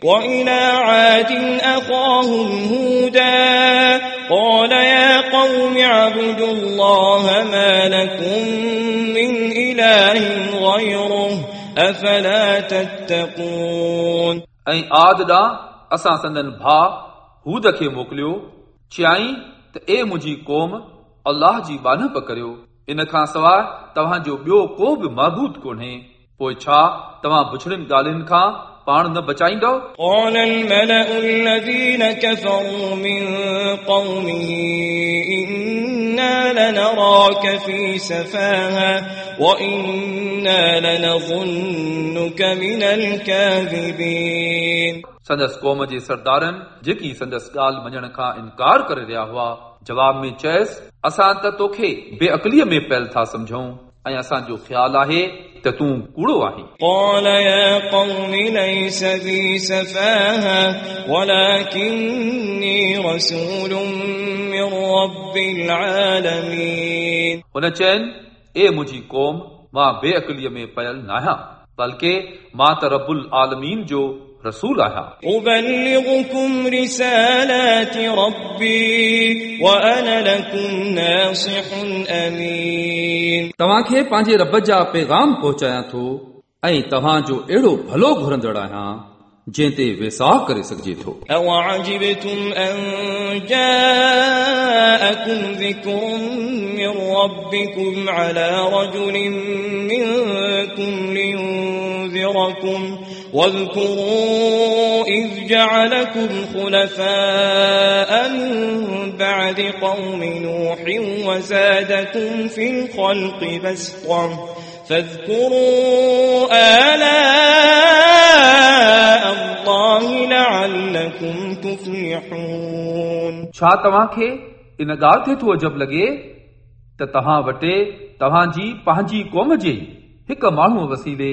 وإلى عاد أخاهم هودا قال يا قوم اعبدوا الله ما لكم من إله غيره أفلا تتقون ऐं आद ॾांहुं असां संदन भाउ हूद खे मोकिलियो चयाईं त ए मुंहिंजी क़ौम अलाह जी बानप करियो इन खां सवाइ तव्हांजो ॿियो को बि महबूद कोन्हे पोइ छा तव्हां बुछड़ियुनि ॻाल्हियुनि खां पाण न बचाईंदव قال الملأ الذين كفروا من قومه إنا لنراك في سفاهة وإنا لنظنك من الكاذبين संदसि क़ौम जे सरदारनि जेकी संदसि ॻाल्हि मञण खां इनकार करे रहिया हुआ जवाब में चयसि असां त तोखे बेअक़लीअ में पयल था सम्झूं ऐं असांजो ख़्यालु आहे تتون ڪوڙو آهي قال يا قوم ليس بي سفاهة ولكني رسول من رب العالمين. ان چين إيه اے مجھي قوم؟ مان بے عقليء ۾ پيل ناهيان بلڪه مان ته العالمين جو जो रसूल आहियां أبلغكم رسالات ربي وأنا لكم ناصح أمين तव्हांखे पंहिंजे रब जा पैगाम पहुचायां थो ऐं तव्हांजो अहिड़ो भलो घुरंदड़ आहियां जंहिं ते वेसाह करे सघिजे थो أوعجبتم أن جاءكم ذكر من ربكم على رجل منكم لينذركم واذكروا إذ جعلكم خلفاء من بعد قوم نوح وزادكم في الخلق بسطة فاذكروا آلاء الله لعلكم تفلحون छा तव्हांखे इन ॻाल्हि ते थो अजब लॻे त तव्हां वटि तव्हांजी पंहिंजी क़ौम जे हिकु माण्हूअ वसीले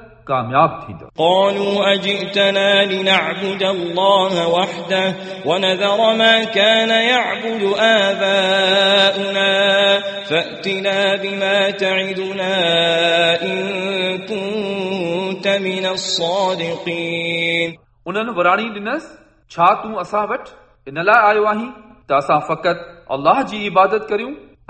कामयाब थींदव قالوا أجئتنا لنعبد الله وحده ونذر ما كان يعبد آباؤنا فأتنا بما تعدنا إن كنت من الصادقين उन्हनि वराणी ॾिनसि छा तूं असां वटि इन लाइ आयो आहीं त असां फ़क़ति अलाह जी इबादत करियूं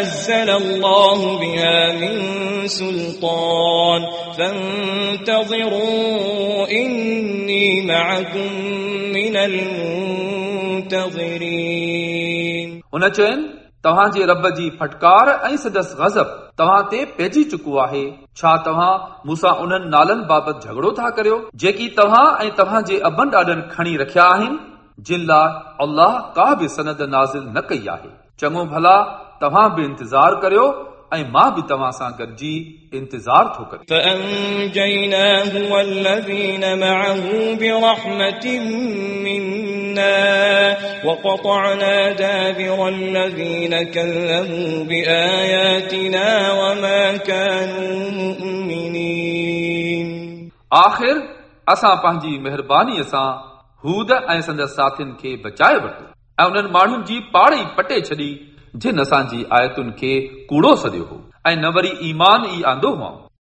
نزل الله بها من سلطان فانتظروا إني معكم من المنتظرين हुन चयनि तव्हांजे रब जी फटकार ऐं सदसि गज़ब तव्हां ते पइजी चुको आहे छा तव्हां मूंसां उन्हनि नालनि बाबति झगड़ो था करियो जेकी तव्हां ऐं तव्हांजे अबनि ॾाॾनि खणी रखिया आहिनि जिन लाइ अल्लाह का बि सनद नाज़िल न कई आहे चङो भला तव्हां बि इंतज़ारु करियो ऐं मां बि तव्हां सां गॾिजी इंतज़ारु थो करियां فأنجيناه والذين معه برحمة منا وقطعنا دابر الذين كذبوا بآياتنا وما كانوا مؤمنين आख़िर असां पंहिंजी महिरबानीअ सां हूद ऐं संदसि साथियुनि खे बचाए वरितो ऐं उन्हनि माण्हुनि जी पाड़ ई पटे छॾी जिन असांजी आयतुनि खे कूड़ो सॾियो हो ऐं न वरी ईमान ई आंदो हुआ